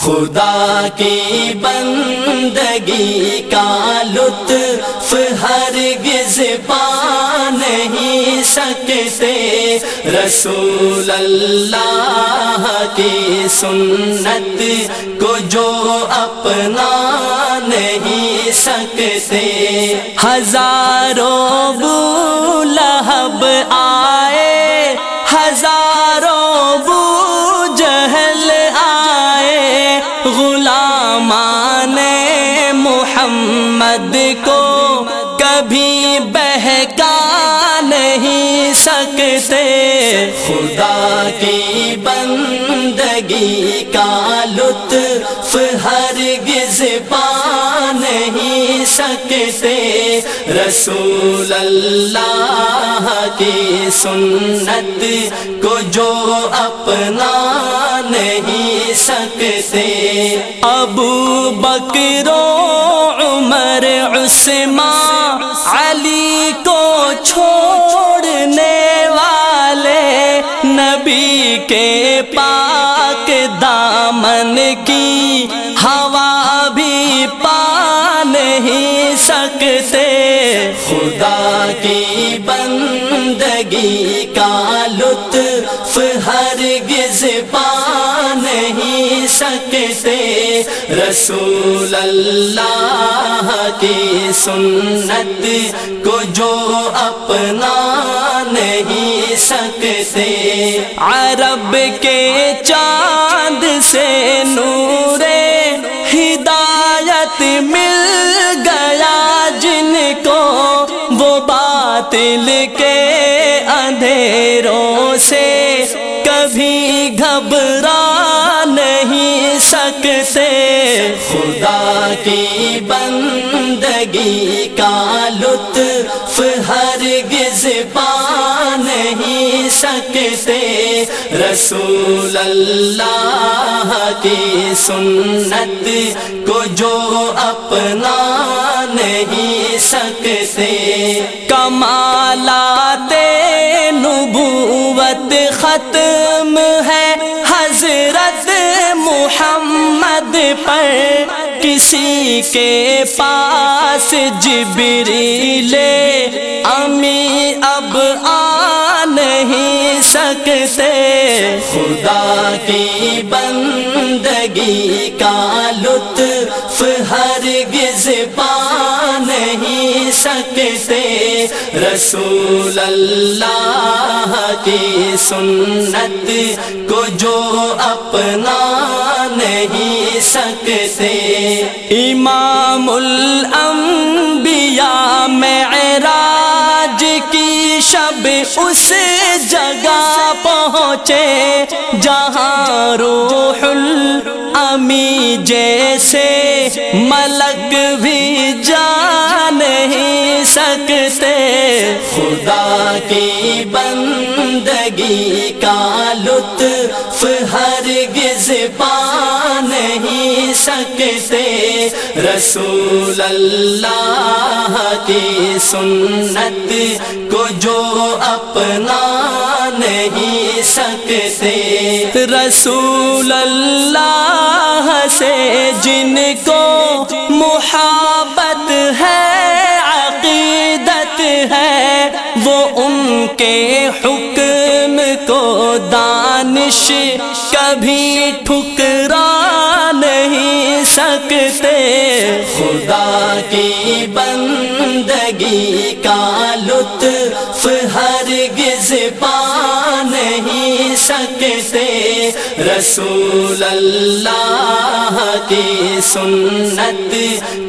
خدا کی بندگی کا لطف ہر گز پا نہیں سکتے۔ رسول اللہ کی سنت کو جو اپنا نہیں سکتے۔ ہزاروں لہب محمد کو کبھی بہکا نہیں سکتے۔ خدا کی بندگی کا لطف ہر گز پا نہیں سکتے۔ رسول اللہ کی سنت کو جو اپنا نہیں سکتے۔ ابو بکرو چھوڑنے والے نبی کے پاک دامن کی ہوا بھی پا نہیں سکتے۔ خدا کی بندگی کا لطف ہر گز پا نہیں سکتے۔ رسول اللہ کی سنت کو جو اپنا نہیں سکتے۔ عرب کے چاند سے نور ہدایت مل گیا، جن کو وہ باطل کے اندھیروں سے کبھی گھبرا نہیں سکتے۔ خدا کی بندگی کا لطف ہر گز پا نہیں سکتے۔ رسول اللہ کی سنت کو جو اپنا نہیں سکتے۔ کمالات نبوت ختم ہے۔ حضرت محمد پر کسی کے پاس جبریل امی اب آ نہیں سکتے۔ خدا کی بندگی کا لطف ہر گز پا نہیں سکتے۔ رسول اللہ کی سنت کو جو اپنا نہیں سکتے۔ امام الانبیاء معراج کی شب اس جگہ پہنچے جہاں روح امی جیسے ملک بھی جا نہیں سکتے۔ خدا کی بندگی کا لطف ہر گز پا نہیں سکتے۔ رسول اللہ کی سنت کو جو اپنا نہیں سکتے۔ رسول اللہ سے جن کو محبت ہے، عقیدت ہے، وہ ان کے حکم کو دانش کبھی ٹھکرا سکتے خدا کی بندگی کا لطف ہر گز پا نہیں سکتے۔ رسول اللہ کی سنت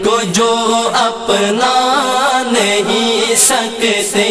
کو جو اپنا نہیں سکتے۔